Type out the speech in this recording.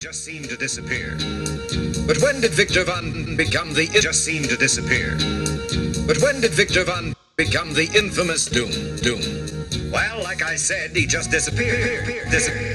just seemed to disappear. But when did Victor Von become the it just seemed to disappear? But when did Victor Von become the infamous Doom Doom? Well, like I said, he just disappeared. Disappeared.